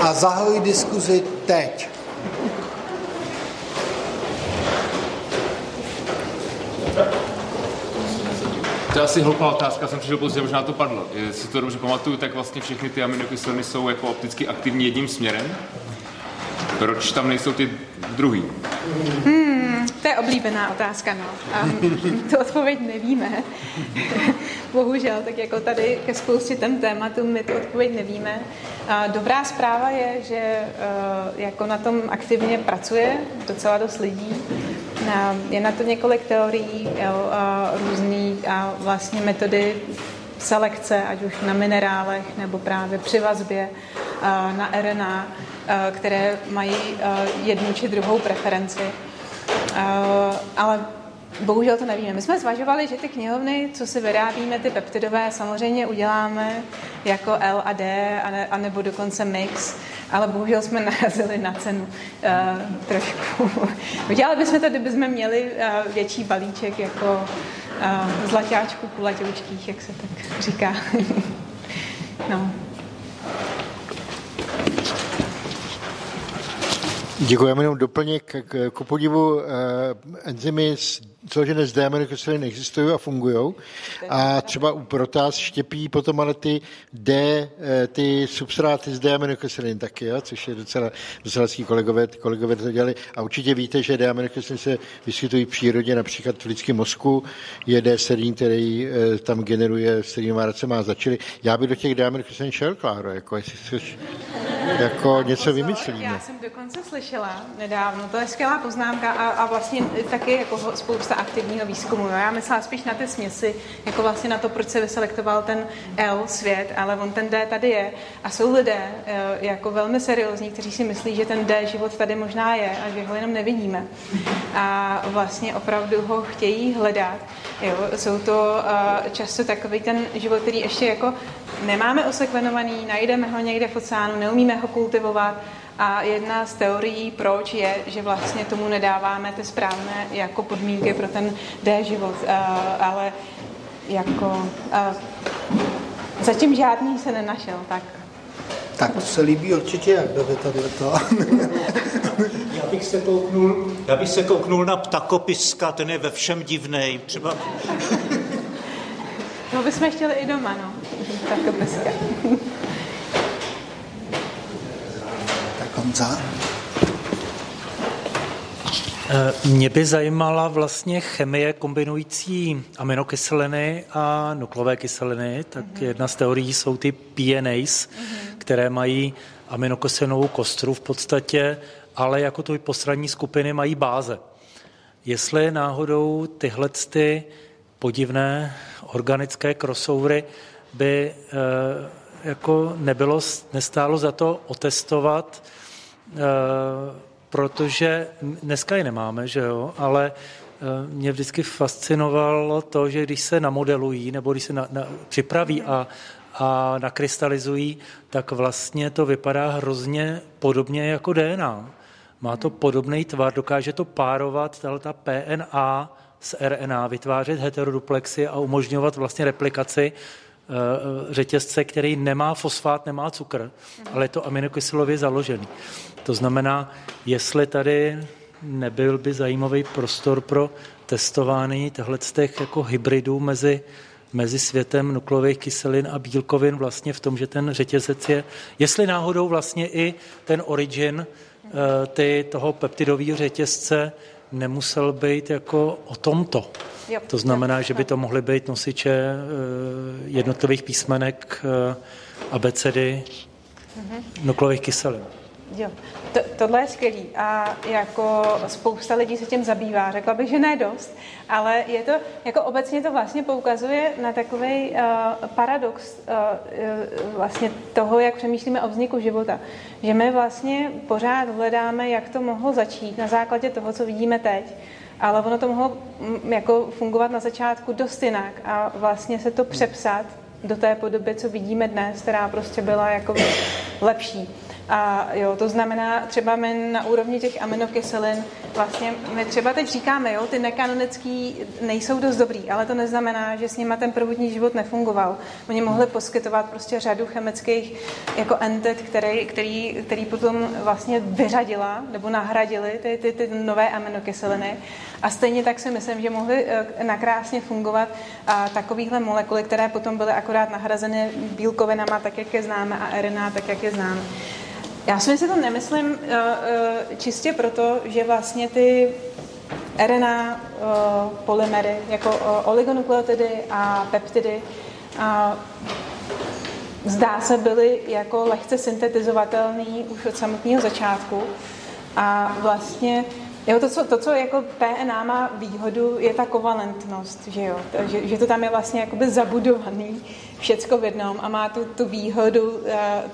a zahojí diskuzi teď. To je asi hloupá otázka, jsem přišel pozdě, možná to padlo. Jestli to dobře pamatuju, tak vlastně všechny ty aminokyseliny jsou jako opticky aktivní jedním směrem. Proč tam nejsou ty druhý? Hmm, to je oblíbená otázka, no. A tu odpověď nevíme. Bohužel, tak jako tady ke spoustě těm tématům my tu odpověď nevíme. A dobrá zpráva je, že eh, jako na tom aktivně pracuje docela dost lidí. Je na to několik teorií, jo, různý a vlastně metody selekce, ať už na minerálech nebo právě při vazbě na RNA, které mají jednu či druhou preferenci. Ale Bohužel to nevíme. My jsme zvažovali, že ty knihovny, co si vyrábíme, ty peptidové, samozřejmě uděláme jako L a D, anebo dokonce mix, ale bohužel jsme narazili na cenu uh, trošku. Udělali bychom to, kdyby jsme měli uh, větší balíček jako uh, zlaťáčků kulatoučkých, jak se tak říká. no. Děkuji, jenom doplněk. K, k podivu eh, enzymy složené z D-aminokyselin existují a fungují. A třeba u protáz štěpí potom ale ty D, eh, ty substráty z D-aminokyselin taky, jo? což je docela, docela kolegové, kolegové to dělali. A určitě víte, že D-aminokyseliny se vyskytují v přírodě, například v lidském mozku je D-serín, který eh, tam generuje, s kterým se má začali. Já bych do těch D-aminokyselin šel, Kláro, jako jestli chceš jako něco vymyslíme. Já jsem dokonce slyšela nedávno, to je skvělá poznámka a, a vlastně taky jako spousta aktivního výzkumu. Jo. Já myslela spíš na ty směsi, jako vlastně na to, proč se vyselektoval ten L svět, ale on ten D tady je. A jsou lidé eh, jako velmi seriózní, kteří si myslí, že ten D život tady možná je a že ho jenom nevidíme. A vlastně opravdu ho chtějí hledat. Jo. Jsou to uh, často takový ten život, který ještě jako nemáme osekvenovaný, najdeme ho někde v oceánu, neumíme ho kultivovat a jedna z teorií, proč je, že vlastně tomu nedáváme ty správné jako podmínky pro ten D život, uh, ale jako uh, zatím žádný se nenašel, tak tak to se líbí určitě, jak by tady to. já, bych se kouknul, já bych se kouknul na ptakopiska, ten je ve všem divnej. Třeba... no bychom chtěli i doma, no. Ptakopiska. Honza? Eh, mě by zajímala vlastně chemie kombinující aminokyseliny a nuklové kyseliny. Tak mm-hmm. jedna z teorií jsou ty PNAs, mm-hmm. které mají aminokyselovou kostru v podstatě, ale jako ty postranní skupiny mají báze. Jestli náhodou tyhle ty podivné organické crossovery by e, jako nebylo, nestálo za to otestovat Eh, protože dneska je nemáme, že jo, ale eh, mě vždycky fascinovalo to, že když se namodelují nebo když se na, na, připraví a, a nakrystalizují, tak vlastně to vypadá hrozně podobně jako DNA. Má to podobný tvar, dokáže to párovat, ta PNA s RNA, vytvářet heteroduplexy a umožňovat vlastně replikaci Eh, řetězce, který nemá fosfát, nemá cukr, ale je to aminokyselově založený. To znamená, jestli tady nebyl by zajímavý prostor pro testování těchto těch jako hybridů mezi, mezi světem nukleových kyselin a bílkovin vlastně v tom, že ten řetězec je, jestli náhodou vlastně i ten origin eh, ty, toho peptidového řetězce nemusel být jako o tomto. Jo, to znamená, že by to mohly být nosiče eh, jednotlivých písmenek eh, abecedy mm-hmm. nukleových kyselin. Jo, to, tohle je skvělý a jako spousta lidí se tím zabývá. Řekla bych, že ne dost, ale je to, jako obecně to vlastně poukazuje na takový uh, paradox uh, vlastně toho, jak přemýšlíme o vzniku života. Že my vlastně pořád hledáme, jak to mohlo začít na základě toho, co vidíme teď ale ono to mohlo mm, jako fungovat na začátku dost jinak a vlastně se to přepsat do té podoby, co vidíme dnes, která prostě byla jako lepší. A jo, to znamená, třeba my na úrovni těch aminokyselin, vlastně my třeba teď říkáme, jo, ty nekanonický nejsou dost dobrý, ale to neznamená, že s nimi ten prvotní život nefungoval. Oni mohli poskytovat prostě řadu chemických jako entit, který, který, který potom vlastně vyřadila nebo nahradili ty, ty, ty nové aminokyseliny. A stejně tak si myslím, že mohly eh, nakrásně fungovat a takovýchhle molekuly, které potom byly akorát nahrazeny bílkovinama, tak jak je známe, a RNA, tak jak je známe. Já si to nemyslím eh, eh, čistě proto, že vlastně ty RNA polymery, jako oligonukleotidy a peptidy, zdá se byly jako lehce syntetizovatelný už od samotného začátku. A vlastně Jo, to, co, to, co jako PNA má výhodu, je ta kovalentnost, že jo, že, že to tam je vlastně jakoby zabudovaný všecko v jednom a má tu, tu výhodu uh,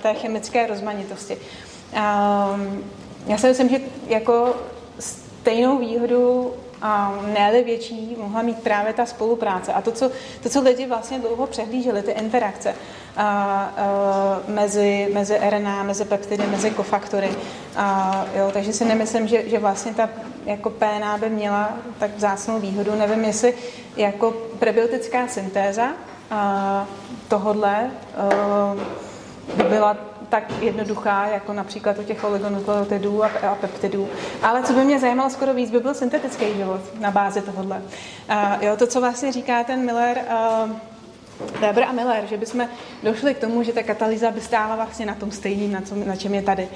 té chemické rozmanitosti. Um, já si myslím, že jako stejnou výhodu a ne větší mohla mít právě ta spolupráce. A to, co, to, co lidi vlastně dlouho přehlíželi, ty interakce a, a, mezi, mezi RNA, mezi peptidy, mezi kofaktory. A, jo, takže si nemyslím, že, že vlastně ta jako PNA by měla tak vzácnou výhodu. Nevím, jestli jako prebiotická syntéza a, tohodle by byla tak jednoduchá, jako například u těch oligonukleotidů a, a peptidů. Ale co by mě zajímalo skoro víc, by byl syntetický život na bázi tohohle. Uh, jo, to, co vlastně říká ten Miller, uh, Weber a Miller, že bychom došli k tomu, že ta katalýza by stála vlastně na tom stejným, na, na čem je tady.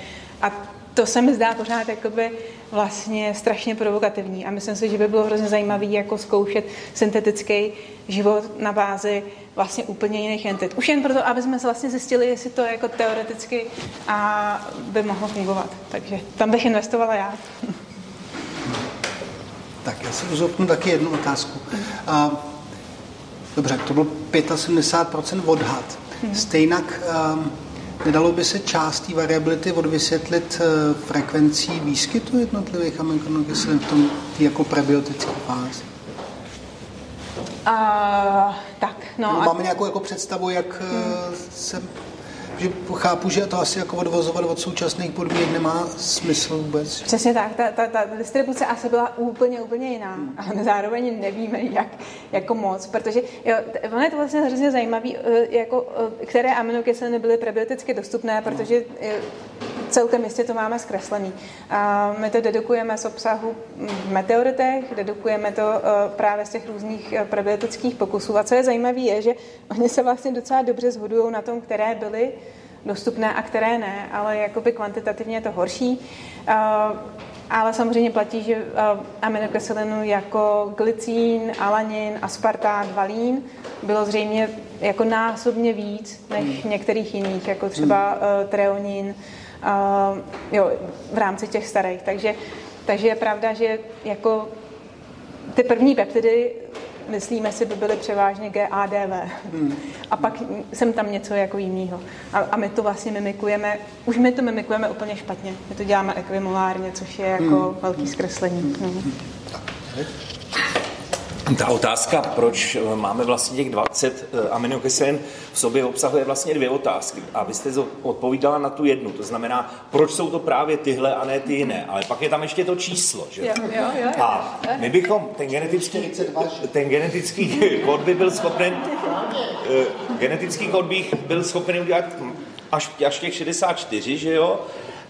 A to se mi zdá pořád jakoby vlastně strašně provokativní a myslím si, že by bylo hrozně zajímavé jako zkoušet syntetický život na bázi vlastně úplně jiných entit. Už jen proto, aby jsme vlastně zjistili, jestli to jako teoreticky a by mohlo fungovat. Takže tam bych investovala já. Tak já si uzopnu taky jednu otázku. A, dobře, to byl 75% odhad. Hmm. Stejnak um, Nedalo by se část té variability odvysvětlit eh, frekvencí výskytu jednotlivých aminokyselin v tom jako prebiotické fázi? Uh, tak, no. Máme nějakou jako představu, jak hmm. se že chápu, že to asi jako odvozovat od současných podmínek nemá smysl vůbec. Přesně tak, ta, ta, ta distribuce asi byla úplně, úplně jiná, hmm. ale zároveň nevíme, jak jako moc, protože jo, ono je to vlastně hrozně zajímavé, eh, jako, eh, které aminokyseliny byly prebioticky dostupné, protože eh, celkem jistě to máme zkreslený. A my to dedukujeme z obsahu v meteoritech, dedukujeme to právě z těch různých prebiotických pokusů. A co je zajímavé, je, že oni se vlastně docela dobře shodují na tom, které byly dostupné a které ne, ale jakoby kvantitativně je to horší. Ale samozřejmě platí, že aminokyselinu jako glycín, alanin, aspartát, valín bylo zřejmě jako násobně víc než hmm. některých jiných, jako třeba hmm. treonin, jo, v rámci těch starých. Takže, takže je pravda, že jako ty první peptidy myslíme si, by byly převážně GADV. Hmm. A pak jsem tam něco jako jiného. A, a my to vlastně mimikujeme, už my to mimikujeme úplně špatně. My to děláme ekvimolárně, což je jako hmm. velký zkreslení. Hmm. Hmm. Ta otázka, proč eh, máme vlastně těch 20 eh, aminokyselin v sobě, obsahuje vlastně dvě otázky. A vy jste odpovídala na tu jednu, to znamená, proč jsou to právě tyhle a ne ty jiné. Ale pak je tam ještě to číslo, že? Jo, jo, jo, a my bychom, ten genetický, ten genetický kód by byl schopen, eh, genetický kód bych byl schopen udělat až, až těch 64, že jo?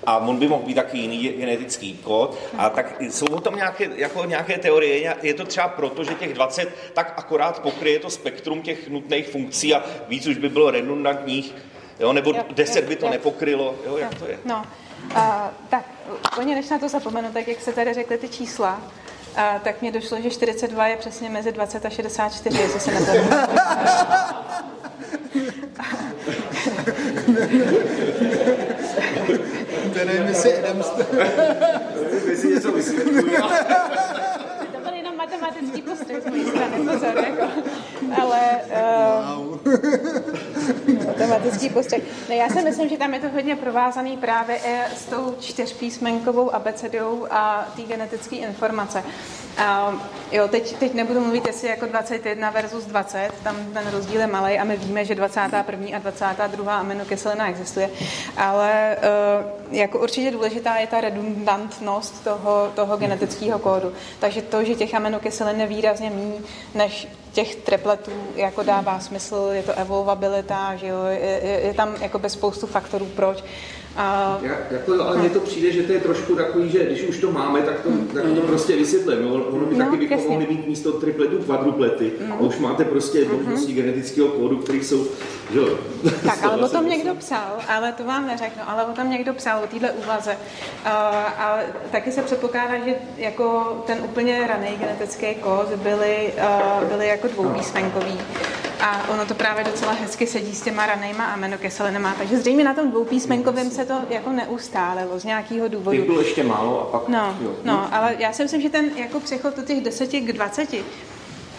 A on by mohl být taky jiný genetický kód. A tak jsou o tom nějaké, jako nějaké teorie. Je to třeba proto, že těch 20 tak akorát pokryje to spektrum těch nutných funkcí a víc už by bylo redundantních, jo, nebo jo, 10 by to jo, nepokrylo. Jo, jak jo, to je? No, uh, tak, úplně než na to zapomenu, tak jak se tady řekly ty čísla, a tak mě došlo, že 42 je přesně mezi 20 a 64, jestli se to To nevím, jestli Adams... Jestli něco vysvětluje. To byl jenom matematický postoj z mojí strany, pozor, jako. Ale... Uh, dramatický postřeh. No, já si myslím, že tam je to hodně provázaný právě s tou čtyřpísmenkovou abecedou a té genetické informace. Uh, jo, teď, teď nebudu mluvit, jestli jako 21 versus 20, tam ten rozdíl je malý a my víme, že 21. a 22. aminokyselina existuje, ale uh, jako určitě důležitá je ta redundantnost toho, toho genetického kódu. Takže to, že těch aminokyselin je výrazně méně než těch tripletů jako dává smysl, je to evolvabilita, že jo, je, je, je tam jako bez spoustu faktorů, proč. A... Já, jako, ale mně to přijde, že to je trošku takový, že když už to máme, tak to, hmm. tak to prostě vysvětlím. No, ono by no, taky bychom mohli mít místo tripletů kvadruplety mm. a už máte prostě mm-hmm. možnosti genetického kódu, který jsou... Že? Tak, ale o tom někdo psal, ale to vám neřeknu, ale o tom někdo psal, o téhle úvaze. Uh, a taky se předpokládá, že jako ten úplně raný genetický kód byly, uh, byly jako dvoupísmenkový. A ono to právě docela hezky sedí s těma ranejma aminokyselinama, takže zřejmě na tom dvoupísmenkovém se to jako neustálilo z nějakého důvodu. Těch bylo ještě málo a pak... No, jo. no, ale já si myslím, že ten jako přechod od těch 10 k 20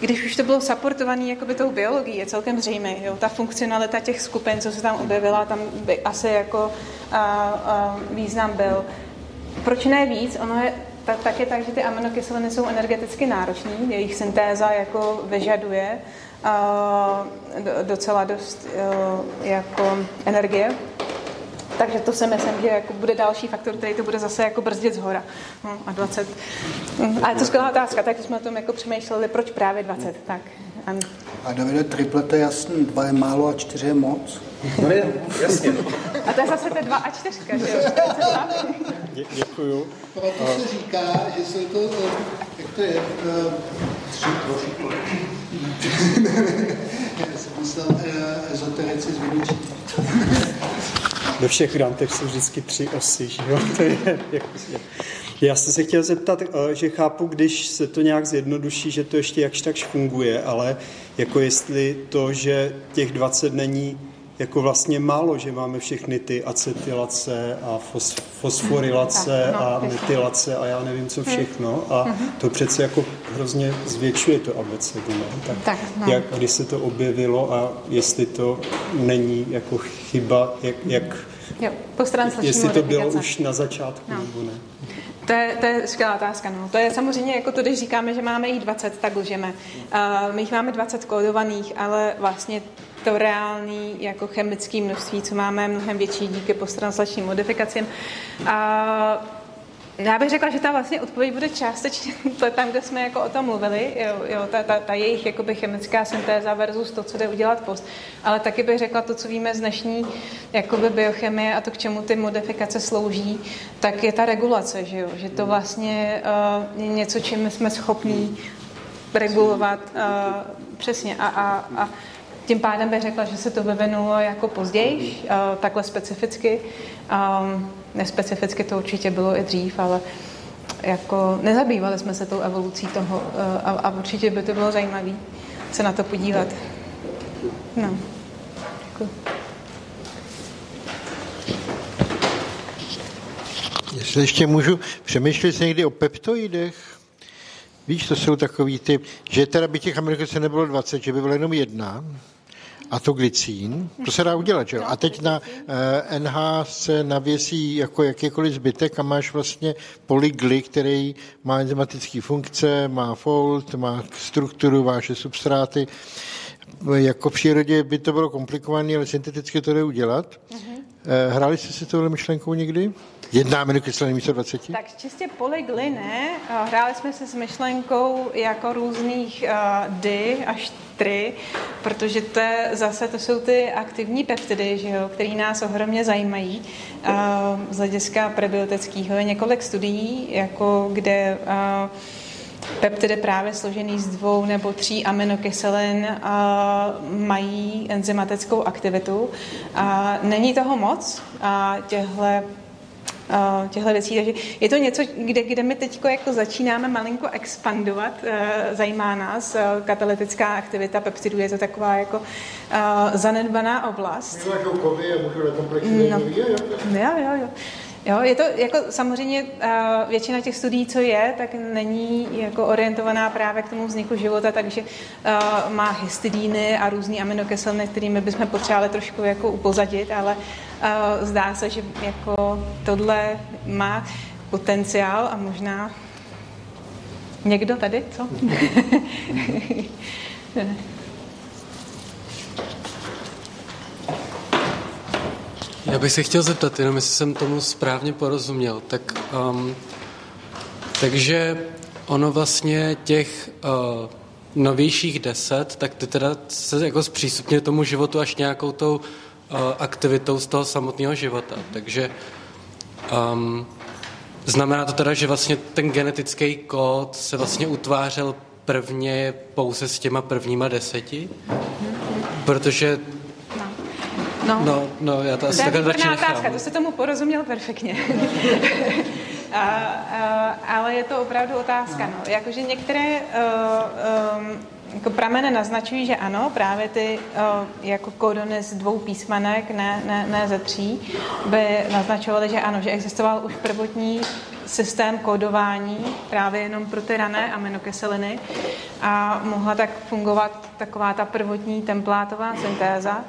když už to bylo supportované jakoby tou biologií, je celkem zřejmé. Jo? Ta funkcionalita těch skupin, co se tam objevila, tam by asi jako a, a, význam byl. Proč ne víc? Ono je tak, tak je tak, že ty aminokyseliny jsou energeticky náročné, jejich syntéza jako vyžaduje docela dost jako energie. Takže to si myslím, že jako bude další faktor, který to bude zase jako brzdit z hora. No, a 20. A je to skvělá otázka, tak jsme o tom jako přemýšleli, proč právě 20. Tak. A, a Davide, triplete jasný, dva je málo a čtyři je moc. No je, jasně. A to je zase ty dva a čtyřka, že jo? Dě, děkuju. Proto se říká, že jsou to, jak to je, eh, tři trošku. Já jsem myslel eh, ezoterici z Ve všech grantech jsou vždycky tři osy, že jo? To je, jak, já jsem se chtěl zeptat, eh, že chápu, když se to nějak zjednoduší, že to ještě jakž takž funguje, ale jako jestli to, že těch 20 není jako vlastně málo, že máme všechny ty acetylace a fos, fosforilace no, a metylace a já nevím co všechno a mhm. to přece jako hrozně zvětšuje to abecedu. Ne? Tak, tak no. jak, kdy se to objevilo a jestli to není jako chyba, jak, jak jo, jestli to bylo už na začátku no. nebo ne. To je, to je skvělá otázka. No. To je samozřejmě jako to, když říkáme, že máme jich 20, tak lžeme. Uh, my jich máme 20 kódovaných, ale vlastně to reální jako chemické množství, co máme, mnohem větší díky posttranslačním modifikacím. A já bych řekla, že ta vlastně odpověď bude částečně to tam, kde jsme jako o tom mluvili, jo, jo, ta, ta, ta jejich jakoby chemická syntéza versus to, co jde udělat post. Ale taky bych řekla to, co víme z dnešní jakoby biochemie a to, k čemu ty modifikace slouží, tak je ta regulace, že, jo? že to vlastně uh, je něco, čím jsme schopní regulovat uh, přesně a, a, a tím pádem bych řekla, že se to vyvinulo jako později, uh, takhle specificky. Um, nespecificky to určitě bylo i dřív, ale jako nezabývali jsme se tou evolucí toho uh, a, a určitě by to bylo zajímavé se na to podívat. No. Děkuji. Jestli ještě můžu, přemýšlet někdy o peptoidech? Víš, to jsou takový ty, že teda by těch se nebylo 20, že by bylo jenom jedna, a to se dá udělat, že jo? A teď na uh, NH se navěsí jako jakýkoliv zbytek a máš vlastně polygly, který má enzymatické funkce, má fold, má strukturu, váše substráty. Jako v přírodě by to bylo komplikované, ale synteticky to jde udělat. Uh-huh. Hráli jste si tohle myšlenkou někdy? Jedná aminokyseliny místo 20? Tak čistě polygly ne. Hráli jsme se s myšlenkou jako různých uh, dy až tri, protože to je, zase to jsou ty aktivní peptidy, že jo, které nás ohromně zajímají. Uh, z hlediska prebiotického je několik studií, jako kde uh, peptidy právě složený z dvou nebo tří aminokyselin mají enzymatickou aktivitu. A není toho moc. A těhle těchto věcí. Takže je to něco, kde, kde my teď jako začínáme malinko expandovat. E, zajímá nás e, katalytická aktivita peptidů. Je to taková jako e, zanedbaná oblast. Můžu kovy a no, jo, jo, jo. Jo, je to jako samozřejmě většina těch studií, co je, tak není jako orientovaná právě k tomu vzniku života, takže má histidíny a různé aminokyseliny, kterými bychom potřebovali trošku jako upozadit, ale zdá se, že jako tohle má potenciál a možná někdo tady, co? Já bych se chtěl zeptat, jenom jestli jsem tomu správně porozuměl. Tak, um, takže ono vlastně těch uh, novějších deset, tak ty teda se jako zpřístupně tomu životu až nějakou tou uh, aktivitou z toho samotného života. Takže um, znamená to teda, že vlastně ten genetický kód se vlastně utvářel prvně pouze s těma prvníma deseti? Protože No, no, no já to asi takhle radši otázka, to se tomu porozuměl perfektně. a, a, ale je to opravdu otázka. No. Jakože některé uh, um, jako prameny naznačují, že ano, právě ty uh, jako kodony z dvou písmenek, ne, ne, ne ze tří, by naznačovaly, že ano, že existoval už prvotní systém kódování právě jenom pro ty rané aminokyseliny a mohla tak fungovat taková ta prvotní templátová syntéza.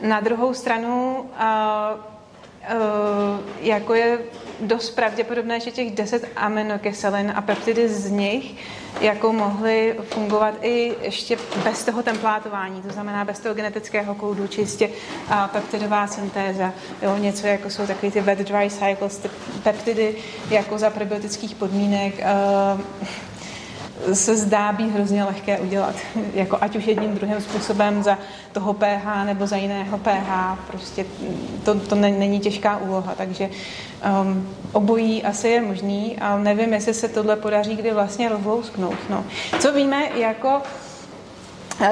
Na druhou stranu, jako je dost pravděpodobné, že těch 10 aminokyselin a peptidy z nich jako mohly fungovat i ještě bez toho templátování, to znamená bez toho genetického kódu, čistě peptidová syntéza, jo, něco jako jsou takový ty wet dry cycles, ty peptidy jako za probiotických podmínek, se zdá být hrozně lehké udělat. Jako ať už jedním druhým způsobem za toho pH nebo za jiného pH. Prostě to, to není těžká úloha, takže um, obojí asi je možný, ale nevím, jestli se tohle podaří kdy vlastně rozlousknout. No. Co víme, jako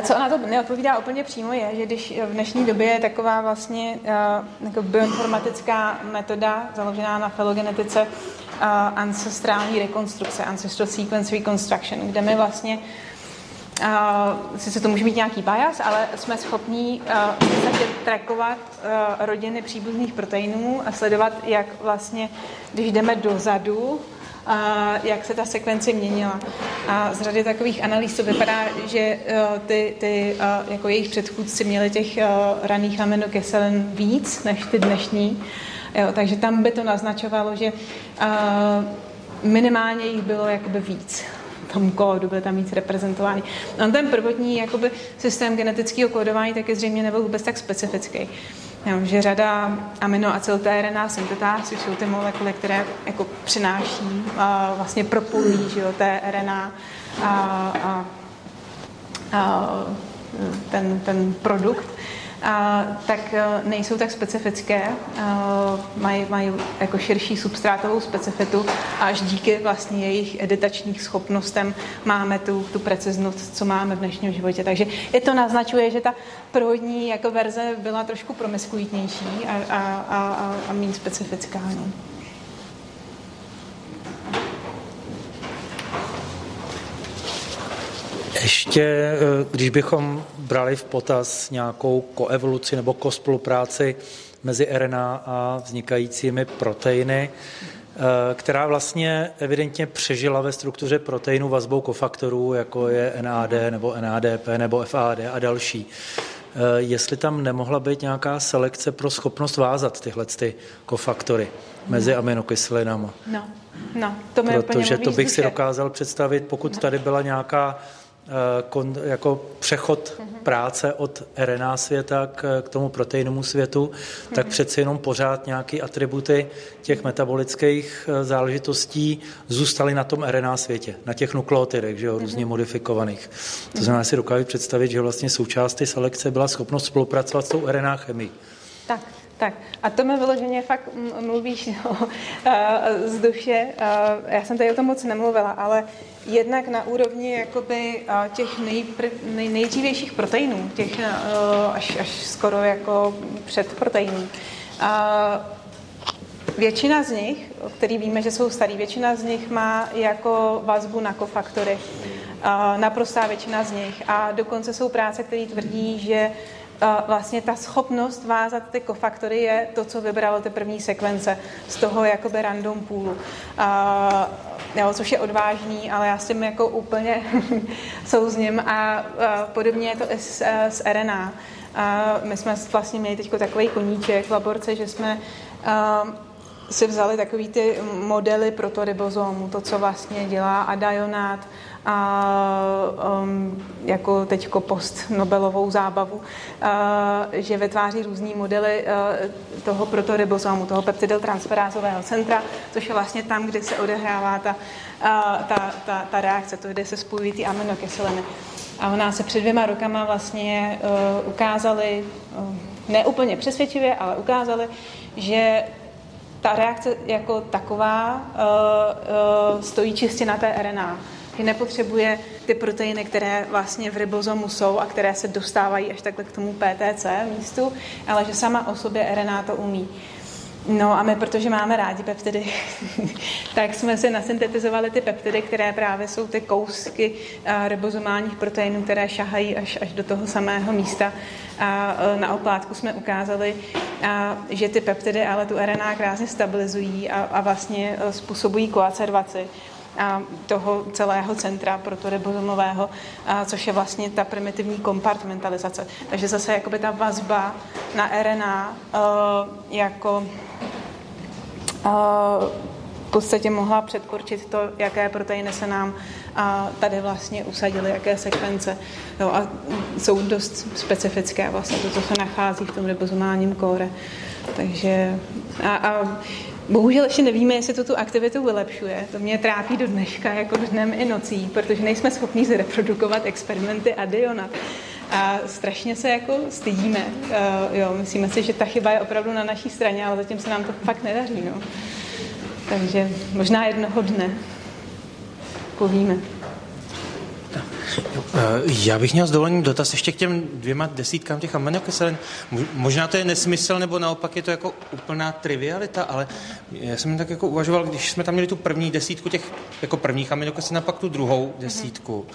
co na to neodpovídá úplně přímo je, že když v dnešní době je taková vlastně uh, jako bioinformatická metoda založená na filogenetice, ancestrální rekonstrukce, ancestral sequence reconstruction, kde my vlastně Uh, sice to může mít nějaký bias, ale jsme schopní uh, trackovat uh, rodiny příbuzných proteinů a sledovat, jak vlastně, když jdeme dozadu, a jak se ta sekvence měnila. A z řady takových analýz to vypadá, že uh, ty, ty uh, jako jejich předchůdci měli těch uh, raných aminokyselin víc než ty dnešní. Jo, takže tam by to naznačovalo, že uh, minimálně jich bylo jakoby víc tom kódu, byly tam víc reprezentovány. No, ten prvotní jakoby, systém genetického kódování taky zřejmě nebyl vůbec tak specifický. Jo, že řada aminoacyltRNA syntetáz, což jsou ty molekuly, které jako přináší a vlastně propojují že jo, té RNA a, a, a ten, ten produkt, a, tak e, nejsou tak specifické, a, mají, mají jako širší substrátovou specifitu a až díky vlastně jejich editačních schopnostem máme tu, tu preciznost, co máme v dnešním životě. Takže i to naznačuje, že ta první jako verze byla trošku promiskuitnější a, a, a, a méně specifická. No. Ještě, eh, když bychom brali v potaz nějakou koevoluci nebo kospolupráci mezi RNA a vznikajícími proteiny, eh, která vlastně evidentně přežila ve struktuře proteinu vazbou kofaktorů, jako je NAD nebo NADP nebo FAD a další. Eh, jestli tam nemohla být nějaká selekce pro schopnost vázat tyhle ty kofaktory mezi aminokyselinama. No, no, to mi Protože to bych si dokázal představit, pokud tady byla nějaká kon, jako přechod mm-hmm. práce od RNA světa k, k tomu proteinovému světu, tak přeci jenom pořád nějaké atributy těch metabolických eh, záležitostí zůstaly na tom RNA světě, na těch nukleotidech, že jo, různě modifikovaných. To znamená, si dokážu představit, že vlastně součástí selekce byla schopnost spolupracovat s tou RNA chemií. Tak, tak a to mi vyloženě fakt mluvíš no, z duše. Já jsem tady o tom moc nemluvila, ale jednak na úrovni jakoby těch nejpr, nej, nejdřívějších proteinů, těch až, až skoro jako předproteinů. Většina z nich, který víme, že jsou starý, většina z nich má jako vazbu na kofaktory. Naprostá většina z nich. A dokonce jsou práce, které tvrdí, že vlastně ta schopnost vázat ty kofaktory je to, co vybralo ty první sekvence z toho jakoby random. A, jo, což je odvážný, ale já s tím jako úplně souzním a, a podobně je to i s, s RNA. A my jsme vlastně měli teď takový koníček v laborce, že jsme a, si vzali takový ty modely protoribozomu, to, co vlastně dělá adionát, a um, jako teďko post Nobelovou zábavu, uh, že vytváří různý modely uh, toho protoribozomu, toho peptidyltransferázového centra, což je vlastně tam, kde se odehrává ta, uh, ta, ta, ta reakce, to, kde se spojují ty aminokyseliny. A ona se před dvěma rokama vlastně uh, ukázali, uh, ne úplně přesvědčivě, ale ukázali, že ta reakce jako taková uh, uh, stojí čistě na té RNA že nepotřebuje ty proteiny, které vlastně v ribozomu jsou a které se dostávají až takhle k tomu PTC místu, ale že sama o sobě RNA to umí. No a my, protože máme rádi peptidy, tak jsme si nasyntetizovali ty peptidy, které právě jsou ty kousky uh, ribozomálních proteinů, které šahají až, až do toho samého místa. A uh, na oplátku jsme ukázali, uh, že ty peptidy ale tu RNA krásně stabilizují a, a vlastně způsobují koacervaci toho celého centra protoribozomového, což je vlastně ta primitivní kompartmentalizace. Takže zase jakoby ta vazba na RNA e, jako e, v podstatě mohla předkurčit to, jaké proteiny se nám tady vlastně usadily, jaké sekvence. Jo, a jsou dost specifické vlastně to, co se nachází v tom ribozomálním kóre. Takže a, a Bohužel ještě nevíme, jestli to tu aktivitu vylepšuje. To mě trápí do dneška, jako dnem i nocí, protože nejsme schopni zreprodukovat experimenty Adiona. A strašně se jako stydíme. Uh, jo, myslíme si, že ta chyba je opravdu na naší straně, ale zatím se nám to fakt nedaří. No. Takže možná jednoho dne povíme. Eh, já bych měl s dovolením dotaz ještě k těm dvěma desítkám těch aminokyselin. Možná to je nesmysl, nebo naopak je to jako úplná trivialita, ale já jsem tak jako uvažoval, když jsme tam měli tu první desítku těch jako prvních aminokyselin a pak tu druhou desítku.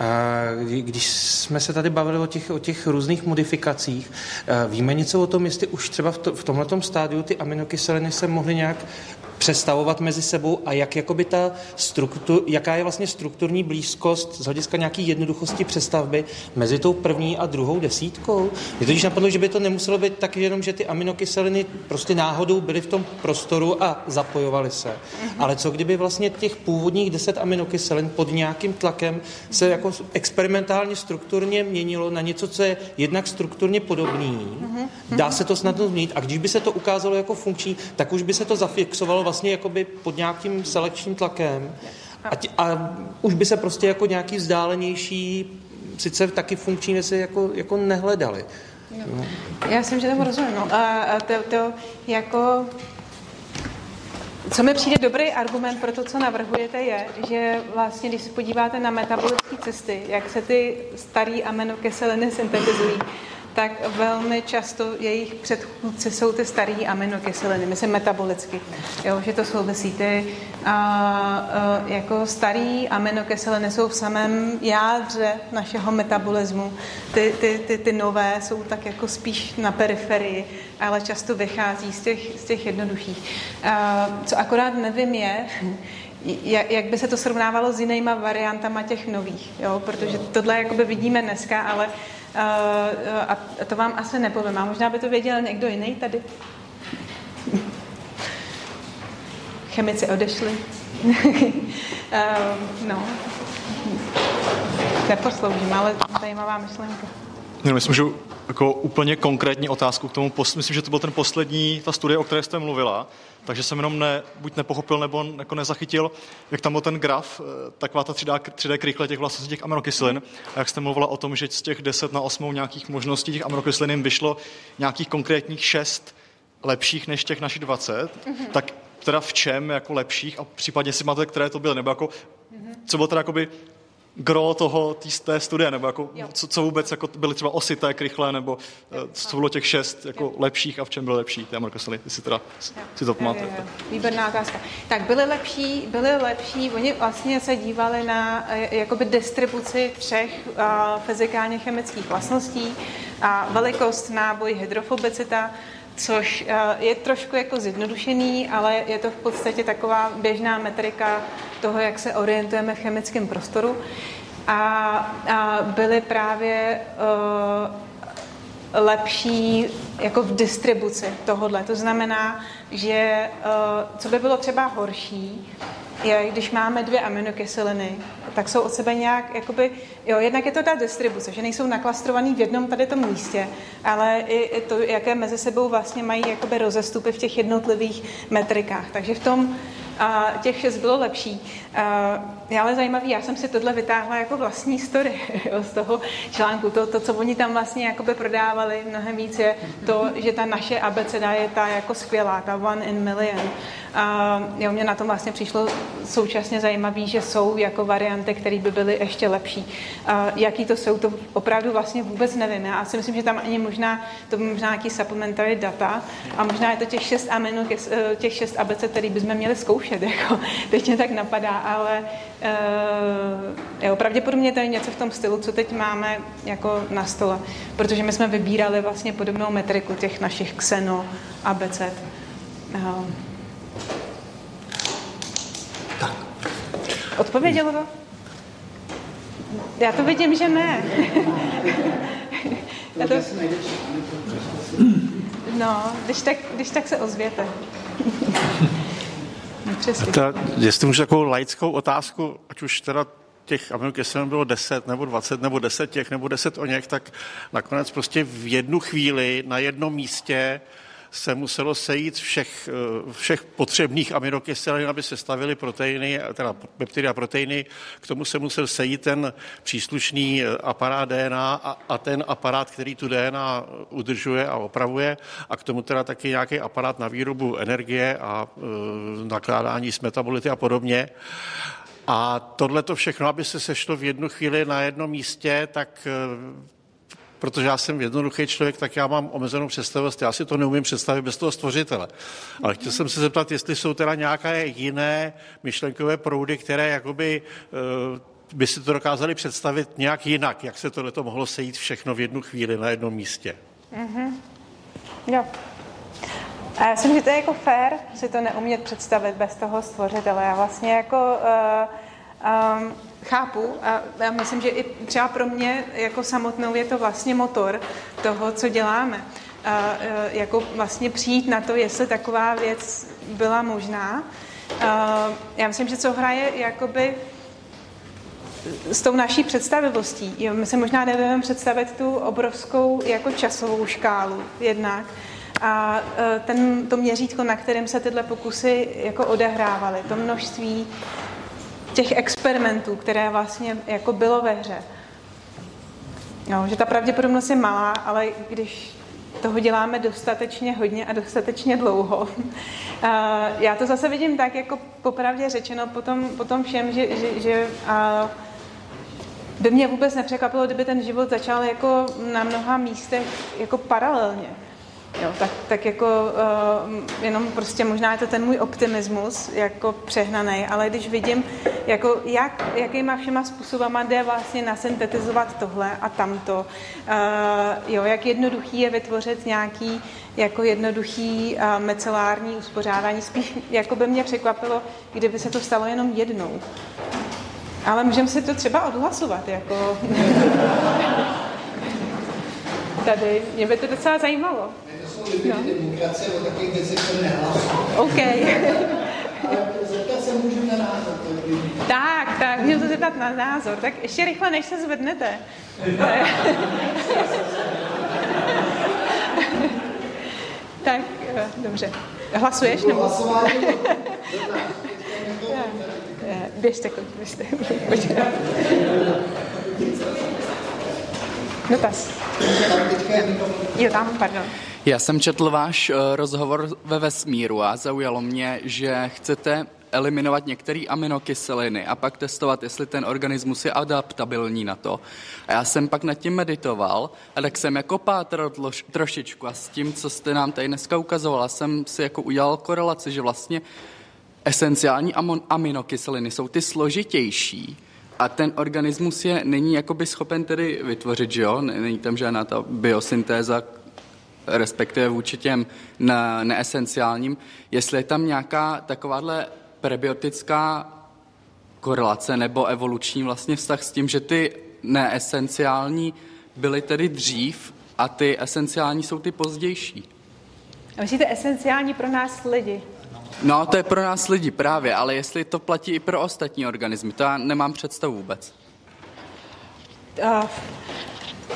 A když jsme se tady bavili o těch, o těch různých modifikacích, eh, víme něco o tom, jestli už třeba v, to, v tomhle stádiu ty aminokyseliny se mohly nějak přestavovat mezi sebou a jak jakoby ta struktur, jaká je vlastně strukturní blízkost z hlediska nějaké jednoduchosti přestavby mezi tou první a druhou desítkou. Je totiž napadlo, že by to nemuselo být tak jenom, že ty aminokyseliny prostě náhodou byly v tom prostoru a zapojovaly se. Mm-hmm. Ale co kdyby vlastně těch původních deset aminokyselin pod nějakým tlakem se jako experimentálně strukturně měnilo na něco, co je jednak strukturně podobný. Mm-hmm. Dá se to snadno změnit a když by se to ukázalo jako funkční, tak už by se to zafixovalo vlastně jakoby pod nějakým selekčním tlakem a, tě, a už by se prostě jako nějaký vzdálenější, sice taky funkční věci jako, jako nehledali. No. Já jsem, že tomu rozumím. No. A, a to, to jako co mi přijde dobrý argument pro to, co navrhujete, je, že vlastně, když se podíváte na metabolické cesty, jak se ty staré aminokyseliny syntetizují, tak velmi často jejich předchůdci jsou ty staré aminokyseliny, myslím metabolicky, jo, že to souvisí. Ty a, a, jako staré aminokyseliny jsou v samém jádře našeho metabolismu. Ty, ty, ty, ty nové jsou tak jako spíš na periferii, ale často vychází z těch, z těch jednoduchých. A, co akorát nevím je, jak, by se to srovnávalo s jinýma variantama těch nových, jo? protože tohle jakoby vidíme dneska, ale a to vám asi nepovím. A možná by to věděl někdo jiný tady. Chemici odešli. uh, no. Neposloužím, ale zajímavá myšlenka. No, myslím, že jako úplně konkrétní otázku k tomu, myslím, že to byl ten poslední, ta studie, o které jste mluvila, takže jsem jenom ne, buď nepochopil, nebo jako nezachytil, jak tam byl ten graf, eh, taková ta 3D, 3D krykle těch vlastností těch aminokyselin. A jak jste mluvila o tom, že z těch 10 na 8 nějakých možností těch aminokyselin jim vyšlo nějakých konkrétních 6 lepších než těch našich 20, mm-hmm. tak teda v čem jako lepších a případně si máte, které to byly, nebo jako, mm-hmm. co bylo teda jakoby gro toho, tý, té studie, nebo jako, co, co, vůbec jako byly třeba osy tak rychle, nebo jo. co bylo těch šest jako jo. lepších a v čem byly lepší ty aminokyseliny, jestli teda si to pamatujete. Výborná otázka. Tak byly lepší, byly lepší, oni vlastně se dívali na jakoby distribuci třech uh, fyzikálně chemických vlastností a velikost, náboj, hydrofobicita, což je trošku jako zjednodušený, ale je to v podstatě taková běžná metrika toho, jak se orientujeme v chemickém prostoru. A, a byly právě uh, lepší jako v distribuci tohodle. To znamená, že uh, co by bylo třeba horší, je, když máme dvě aminokyseliny, tak jsou od sebe nějak, jakoby, jo, jednak je to ta distribuce, že nejsou naklastrovaný v jednom tady tom místě, ale i, to, jaké mezi sebou vlastně mají jakoby rozestupy v těch jednotlivých metrikách. Takže v tom a těch šest bylo lepší. Je ale zajímavý, já jsem si tohle vytáhla jako vlastní story jo, z toho článku. To, to, co oni tam vlastně jakoby prodávali mnohem víc, je to, že ta naše abeceda je ta jako skvělá, ta one in million. A jo, mě na tom vlastně přišlo současně zajímavý, že jsou jako varianty, které by byly ještě lepší. A jaký to jsou, to opravdu vlastně vůbec nevím. Já si myslím, že tam ani možná, to by možná nějaký supplementary data a možná je to těch šest amino, eh, těch šest abeced, který bychom měli zkoušet. Jako, teď mě tak napadá, ale uh, jo, pravděpodobně to je něco v tom stylu, co teď máme jako na stole. Protože my jsme vybírali vlastně podobnou metriku těch našich kseno abeced. Uh, tak. Odpovědělo to? Já to vidím, že ne. Já to... No, když tak, když tak se ozvěte. Ta, jestli můžu takovou laickou otázku, ať už teda těch aminokyselin bylo 10 nebo 20 nebo 10 těch nebo 10 o něch, tak nakonec prostě v jednu chvíli na jednom místě se muselo sejít všech, eh, všech potřebných aminokyselin, aby se stavily proteiny, teda peptidy a proteiny. K tomu se musel sejít ten příslušný eh, aparát DNA a, a ten aparát, který tu DNA udržuje a opravuje a k tomu teda taky nějaký aparát na výrobu energie a e, nakládání s metabolity a podobně. A tohle to všechno, aby se sešlo v jednu chvíli na jednom místě, tak protože já jsem jednoduchý člověk, tak já mám omezenou představivost, já si to neumím představit bez toho stvořitele. Ale chtěl jsem se zeptat, jestli jsou teda nějaké jiné myšlenkové proudy, které jakoby uh, by si to dokázali představit nějak jinak, jak se tohle to mohlo sejít všechno v jednu chvíli na jednom místě. Mm-hmm. Jo. A já myslím, že to je jako fér si to neumět představit bez toho stvořitele. Já vlastně jako uh, um, chápu a já myslím, že i třeba pro mě jako samotnou je to vlastně motor toho, co děláme. A, e, jako vlastně přijít na to, jestli taková věc byla možná. A, já myslím, že co hraje jakoby s tou naší představivostí. Jo, my se možná nebudeme představit tu obrovskou jako časovou škálu jednak a e, ten, to měřítko, na kterém se tyhle pokusy jako odehrávaly, to množství těch experimentů, které vlastně jako bylo ve hře. Jo, že ta pravděpodobnost je malá, ale když toho děláme dostatečně hodně a dostatečně dlouho. Já to zase vidím tak, jako popravdě řečeno, potom, potom všem, že, že, že a, by mě vůbec nepřekvapilo, kdyby ten život začal jako na mnoha místech jako paralelně. Jo, tak, tak jako uh, jenom prostě možná je to ten můj optimismus jako přehnaný, ale když vidím, jako jak, jakýma všema způsobama jde vlastně nasyntetizovat tohle a tamto, uh, jo, jak jednoduchý je vytvořit nějaký jako jednoduchý uh, mecelární uspořádání. Spíš jako by mě překvapilo, kdyby se to stalo jenom jednou. Ale můžeme si to třeba odhlasovat, jako... Tady, mě by to docela zajímalo no. migrace o takových věcech. OK. Ale zeptat se můžu na názor. Tak, tak, můžu se zeptat na názor. Tak ještě rychle, než se zvednete. tak, eh, dobře. Hlasuješ? Nebo? Hlasování. Běžte, běžte. Dotaz. Jo, tam, pardon. Já jsem četl váš uh, rozhovor ve vesmíru a zaujalo mě, že chcete eliminovat některé aminokyseliny a pak testovat, jestli ten organismus je adaptabilní na to. A já jsem pak nad tím meditoval a tak jsem jako pátral trošičku a s tím, co jste nám tady dneska ukazovala, jsem si jako udělal korelaci, že vlastně esenciální aminokyseliny jsou ty složitější a ten organismus je není jakoby schopen tedy vytvořit, že jo? Není tam žádná ta biosyntéza, respektive vůči těm ne- neesenciálním. Jestli je tam nějaká takováhle prebiotická korelace nebo evoluční vlastně vztah s tím, že ty neesenciální byly tedy dřív a ty esenciální jsou ty pozdější. A myslíte esenciální pro nás lidi? No, to je pro nás lidi právě, ale jestli to platí i pro ostatní organismy, to já nemám představu vůbec. Uh,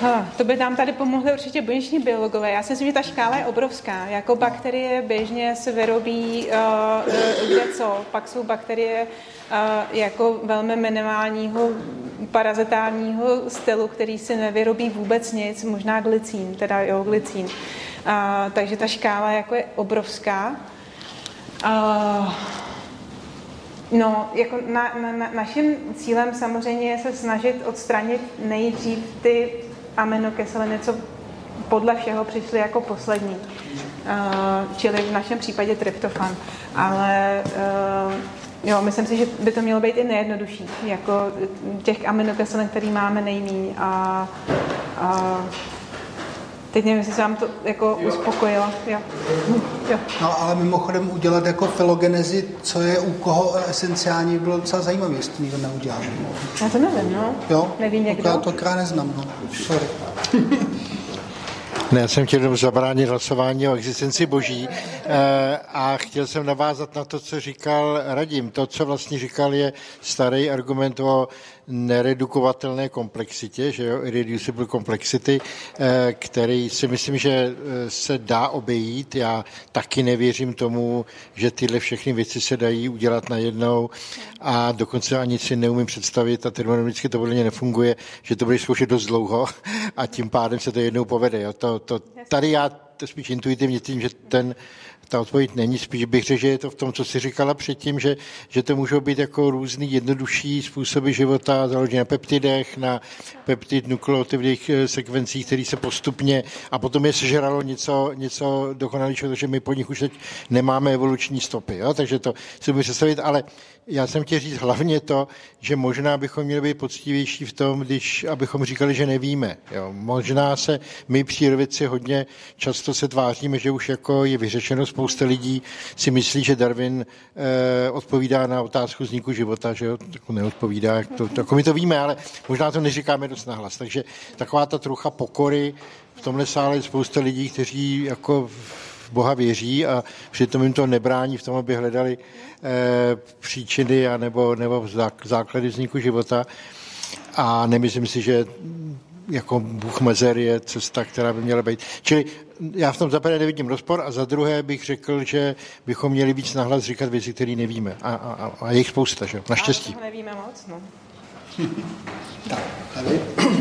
uh, to by nám tady pomohly určitě buněční biologové. Já si myslím, že ta škála je obrovská. Jako bakterie běžně se vyrobí uh, kde co. Pak jsou bakterie uh, jako velmi minimálního parazitárního stylu, který si nevyrobí vůbec nic, možná glicín, teda jo, glicín. Uh, takže ta škála jako je obrovská. Uh, no, jako na, na, na, naším cílem samozřejmě je se snažit odstranit nejdřív ty aminokyseliny, co podle všeho přišly jako poslední. Uh, čili v našem případě tryptofan. Ale uh, jo, myslím si, že by to mělo být i nejjednodušší. Jako těch aminokyselin, který máme nejmíň. A, a Teď nevím, jestli se vám to jako uspokojilo. Jo. jo. No, ale mimochodem udělat jako filogenezi, co je u koho esenciální, bylo docela zajímavé, jestli to nikdo neudělal. Já to nevím, no. Jo? Neví někdo? Já to krát neznám, no. Sorry. Ne, já jsem chtěl jenom zabránit hlasování o existenci boží eh, a chtěl jsem navázat na to, co říkal Radim. To, co vlastně říkal, je starý argument o neredukovatelné komplexitě, že jo, irreducible complexity, eh, který si myslím, že eh, se dá obejít. Já taky nevěřím tomu, že tyhle všechny věci se dají udělat najednou a dokonce ani si neumím představit a termodynamicky to podle mě nefunguje, že to bude zkoušet dost dlouho a tím pádem se to jednou povede. Jo. To, to, tady já to spíš intuitivně tím, že ten ta odpověď není, spíš bych řekl, že je to v tom, co jsi říkala předtím, že, že to můžou být jako různý jednodušší způsoby života, založené na peptidech, na peptid nukleotidových eh, sekvencích, které se postupně a potom je sežralo něco, něco dokonalého, protože my po nich už teď nemáme evoluční stopy. Jo? Takže to si můžu představit, ale já jsem chtěl říct hlavně to, že možná bychom měli být poctivější v tom, když abychom říkali, že nevíme. Jo. Možná se my přírodovědci hodně často se tváříme, že už jako je vyřešeno. Spousta lidí si myslí, že Darwin eh, odpovídá na otázku vzniku života, že jo, tak neodpovídá, jak to, jako my to víme, ale možná to neříkáme dost nahlas. Takže taková ta trucha pokory, v tomhle sále je spousta lidí, kteří jako Boha věří a přitom jim to nebrání v tom, aby hledali eh, příčiny a nebo, nebo základy vzniku života. A nemyslím si, že jako Bůh mezer je cesta, která by měla být. Čili já v tom za nevidím rozpor a za druhé bych řekl, že bychom měli víc nahlas říkat věci, které nevíme. A, a, a je jich spousta, že? Naštěstí. A nevíme moc, no.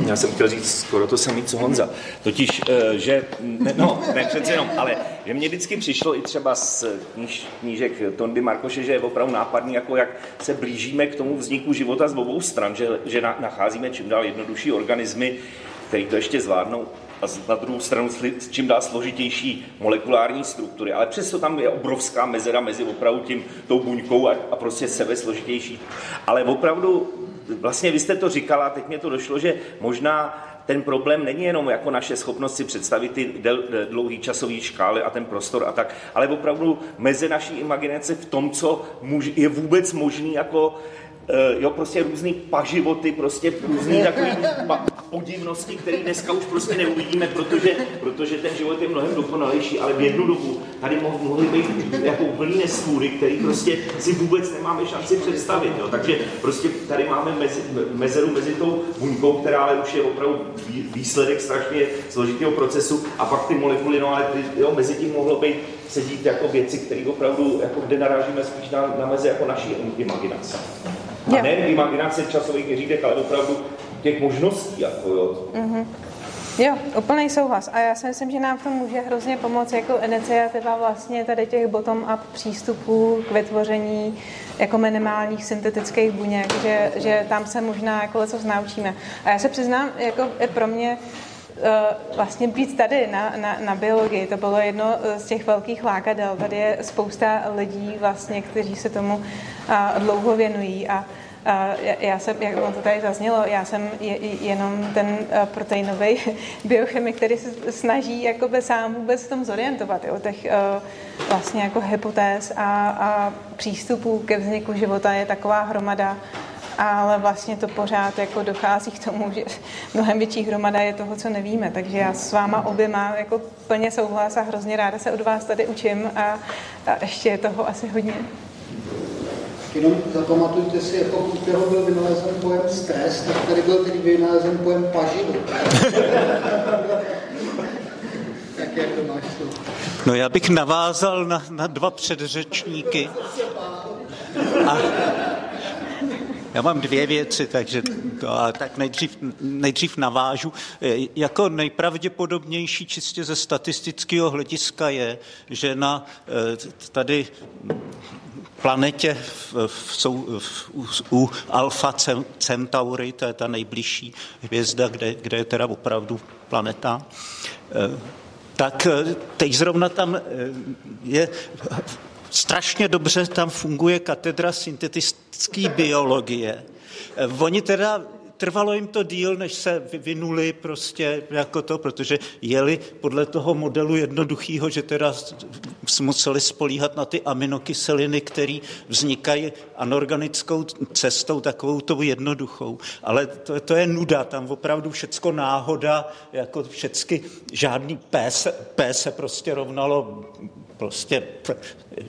Já jsem chtěl říct skoro to samé, co Honza. Totiž, eh, že, ne, no, ne přece jenom, ale že mě vždycky přišlo i třeba z kníž, knížek Tondy Markoše, že je opravdu nápadný, jako jak se blížíme k tomu vzniku života z obou stran, že, že nacházíme čím dál jednodušší organismy, který to ještě zvládnou a na druhou stranu čím dál složitější molekulární struktury, ale přesto tam je obrovská mezera mezi opravdu tím, tou buňkou a, a prostě sebe složitější. Ale opravdu vlastně vy jste to říkala, teď mě to došlo, že možná ten problém není jenom jako naše schopnost si představit ty dlouhý časový škály a ten prostor a tak, ale opravdu meze naší imaginace v tom, co je vůbec možný jako jo, prostě různý paživoty, prostě různý takový pa- podivnosti, které dneska už prostě neuvidíme, protože, protože ten život je mnohem dokonalejší, ale v jednu dobu tady mo- mohly být jako úplný nestvůry, který prostě si vůbec nemáme šanci představit. Jo. Takže prostě tady máme mezi, mezeru mezi tou buňkou, která ale už je opravdu výsledek strašně složitého procesu a pak ty molekuly, no ale ty, jo, mezi tím mohlo být sedít jako věci, které opravdu, jako kde narážíme spíš na, na mezi jako naší imaginace. A ne imaginace časových měřítek, ale opravdu těch možností. Jako, jo. Mm-hmm. Jo, úplný souhlas. A já si myslím, že nám to může hrozně pomoct jako iniciativa vlastně tady těch bottom-up přístupů k vytvoření jako minimálních syntetických buněk, že, že tam se možná jako něco naučíme. A já se přiznám, jako i pro mě vlastně být tady na, na, na biologii. To bylo jedno z těch velkých lákadel. Tady je spousta lidí, vlastně, kteří se tomu eh, dlouho věnují a já jsem, jak to tady zaznělo, já jsem jenom ten eh, proteinový biochemik, který se snaží jakoby sám vůbec v tom zorientovat, jo, těch vlastně jako hypotéz a, a přístupů ke vzniku života je taková hromada ale vlastně to pořád jako dochází k tomu, že mnohem větší hromada je toho, co nevíme. Takže já s váma oběma jako plně souhlas a hrozně ráda se od vás tady učím a, a ještě je toho asi hodně. Jenom zapamatujte si, jako u kterého byl vynalezen pojem stres, tak tady byl tedy vynalezen pojem paživu. tak jak to máš No já bych navázal na, na dva předřečníky. A já mám dvě věci, takže to, tak nejdřív, nejdřív navážu. E, jako nejpravděpodobnější čistě ze statistického hlediska je, že na e, tady planetě v, v, v, v, u Alfa Centauri, to je ta nejbližší hvězda, kde, kde je teda opravdu planeta, e, tak teď zrovna tam je strašně dobře tam funguje katedra syntetické biologie. Eh, oni teda trvalo jim to díl, než se vyvinuli prostě jako to, protože jeli podle toho modelu jednoduchého, že teda museli spolíhat na ty aminokyseliny, které vznikají anorganickou cestou, takovou tou jednoduchou. Ale to, to je nuda, tam opravdu všecko náhoda, jako všecky žádný P se, P se prostě rovnalo prostě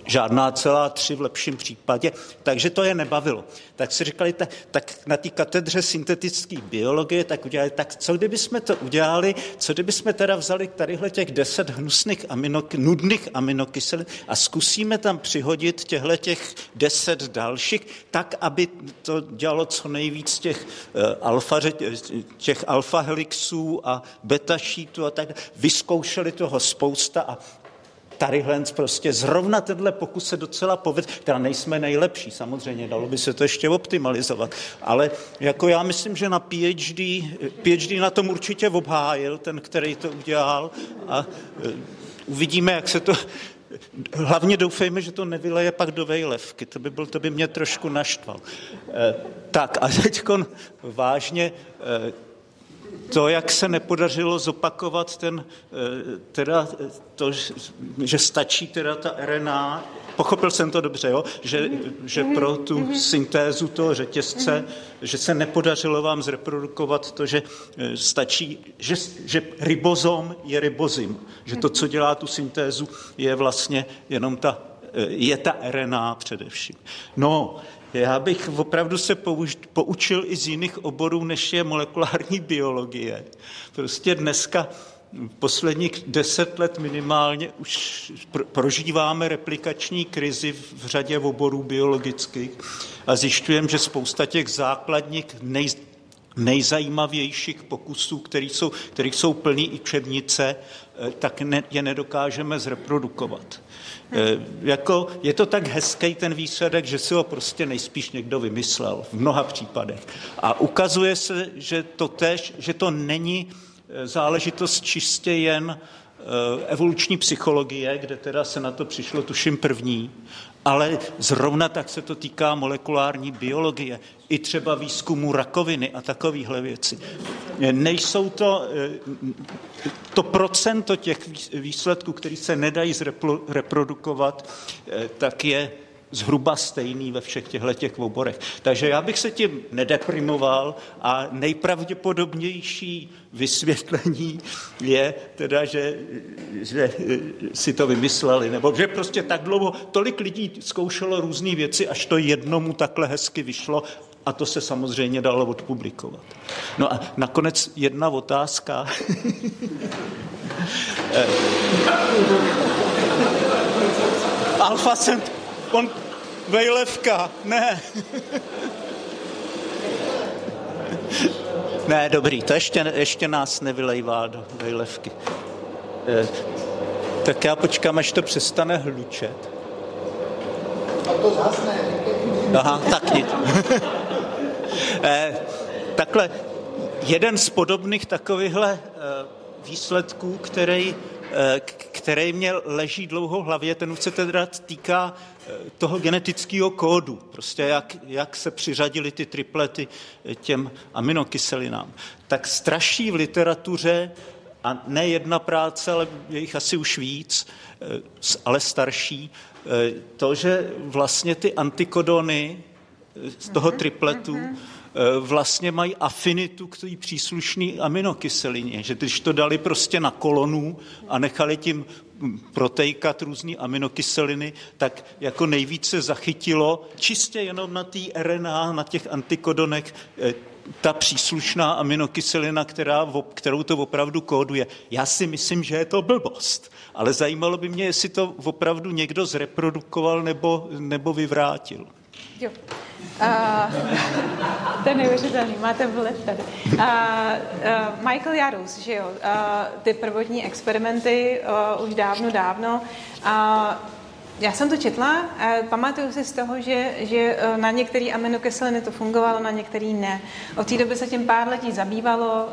žádná celá tři v lepším případě, takže to je nebavilo. Tak si říkali, tak, tak na té katedře syntetické biologie, tak udělali, tak co kdyby jsme to udělali, co kdyby jsme teda vzali tadyhle těch deset hnusných aminok, nudných aminokyselin a zkusíme tam přihodit těchto těch deset dalších, tak, aby to dělalo co nejvíc těch uh, alfa, těch alfa helixů a beta šítů a tak. Vyzkoušeli toho spousta a tadyhle prostě zrovna tenhle pokus se docela poved, teda nejsme nejlepší, samozřejmě, dalo by se to ještě optimalizovat, ale jako já myslím, že na PhD, PhD na tom určitě obhájil, ten, který to udělal a e, uvidíme, jak se to Hlavně doufejme, že to nevyleje pak do vejlevky, to by, byl, to by mě trošku naštval. E, tak a teď vážně, e, to, jak se nepodařilo zopakovat ten, eh, teda to, že stačí teda ta RNA, pochopil jsem to dobře, jo? Že, že pro tu syntézu toho řetězce, že se nepodařilo vám zreprodukovat to, že eh, stačí, že, že ribozom je ribozym, že to, co dělá tu syntézu, je vlastně jenom ta, eh, je ta RNA především. No, já bych opravdu se poučil i z jiných oborů, než je molekulární biologie. Prostě dneska posledních deset let minimálně už prožíváme replikační krizi v řadě oborů biologických a zjišťujeme, že spousta těch základních nej, nejzajímavějších pokusů, který jsou, kterých jsou plný i čebnice, tak ne, je nedokážeme zreprodukovat. E, jako, je to tak hezký ten výsledek, že si ho prostě nejspíš někdo vymyslel v mnoha případech. A ukazuje se, že to tež, že to není eh, záležitost čistě jen evoluční psychologie, kde teda se na to přišlo tuším první, ale zrovna tak se to týká molekulární biologie, i třeba výzkumu rakoviny a takovéhle věci. Nejsou to, eh, to procento těch výsledků, které se nedají zreprodukovat, eh, tak je zhruba stejný ve všech těchto těch oborech. Takže já bych se tím nedeprimoval a nejpravděpodobnější vysvětlení je teda, že, že si to vymysleli, nebo že prostě tak dlouho, tolik lidí zkoušelo různé věci, až to jednomu takhle hezky vyšlo a to se samozřejmě dalo odpublikovat. No a nakonec jedna otázka. Alfa Cent on, vejlevka, ne. Ne, dobrý, to ještě, ještě nás nevylejvá do vejlevky. Eh, tak já počkám, až to přestane hlučet. A to zhasne. Aha, tak nic. eh, takhle, jeden z podobných takovýchhle eh, výsledků, který, eh, který mě leží dlouho v hlavě, ten už se teda týká toho genetického kódu, prostě jak, jak se přiřadili ty triplety těm aminokyselinám. Tak straší v literatuře a ne jedna práce, ale je jich asi už víc, ale starší, to, že vlastně ty antikodony z toho mhm, tripletu mhm. vlastně mají afinitu k té příslušné aminokyselině, že když to dali prostě na kolonu a nechali tím protejkat různé aminokyseliny, tak jako nejvíce zachytilo čistě jenom na té RNA, na těch antikodonech, eh, ta příslušná aminokyselina, která, kterou to opravdu kóduje. Já si myslím, že je to blbost, ale zajímalo by mě, jestli to opravdu někdo zreprodukoval nebo, nebo vyvrátil. Jo. Uh, to je neuvěřitelný, máte vliv tady. Uh, uh, Michael Jarus, že jo, uh, ty prvotní experimenty uh, už dávno, dávno. Uh, já jsem to četla pamatuju si z toho, že, že na některé aminokyseliny to fungovalo, na některé ne. Od té doby se tím pár letí zabývalo,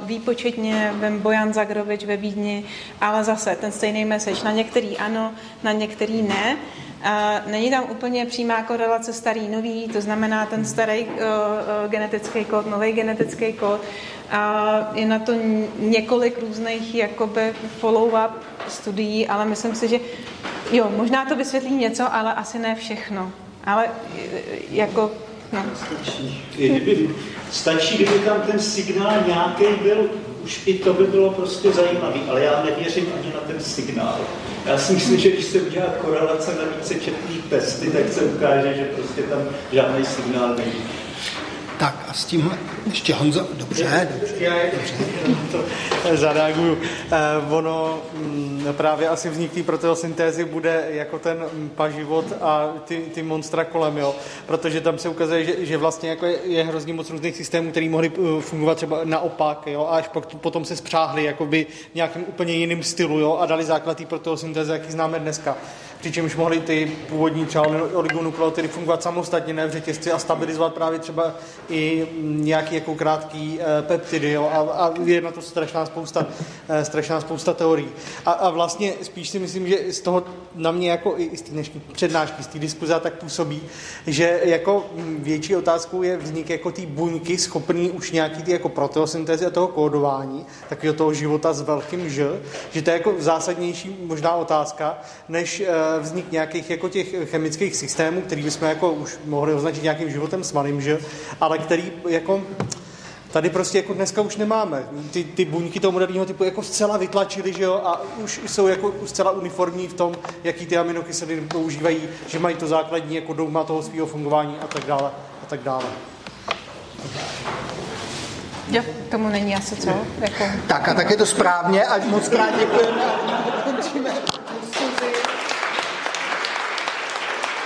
výpočetně vem Bojan Zagrovič ve Vídni, ale zase ten stejný message, na některý ano, na některý ne. Není tam úplně přímá korelace starý nový, to znamená ten starý uh, genetický kód, nový genetický kód. A je na to několik různých jakoby follow-up studií, ale myslím si, že jo, možná to vysvětlí něco, ale asi ne všechno. Ale jako No. Stačí, kdyby tam ten signál nějaký byl, už i to by bylo prostě zajímavý, ale já nevěřím ani na ten signál. Já si myslím, že když se udělá korelace na více četných testy, tak se ukáže, že prostě tam žádný signál není. Tak a s tím ještě Honzo, dobře, dobře. Já to zareaguju. Eh, ono mm, právě asi vznik té proteosyntézy bude jako ten paživot a ty, ty monstra kolem, jo. Protože tam se ukazuje, že, že vlastně jako je, je hrozně moc různých systémů, které mohly eh, fungovat třeba naopak, jo, a až potom se spřáhly jakoby nějakým úplně jiným stylu, jo, a dali základ té proteosyntézy, jaký známe dneska přičemž mohly ty původní třeba oligonukleotidy fungovat samostatně, ne v řetězci a stabilizovat právě třeba i nějaký jako krátký e, peptidy jo? A, a je na to strašná spousta, e, strašná spousta teorií. A, a vlastně spíš si myslím, že z toho na mě jako i z té dnešní přednášky, z té diskuze tak působí, že jako větší otázkou je vznik jako té buňky schopný už nějaký ty jako proteosyntézy a toho kódování, takového toho života s velkým ž, že to je jako zásadnější možná otázka, než e, vznik nějakých jako těch chemických systémů, který bychom jako už mohli označit nějakým životem s malým, že? ale který jako Tady prostě jako dneska už nemáme. Ty, ty buňky toho moderního typu jako zcela vytlačili, že jo, a už jsou jako zcela uniformní v tom, jaký ty aminokyseliny používají, že mají to základní jako dogma toho svého fungování a tak dále a tak dále. Jo, tomu není asi co. Jako... Tak a tak je to správně, ať moc krát děkujeme.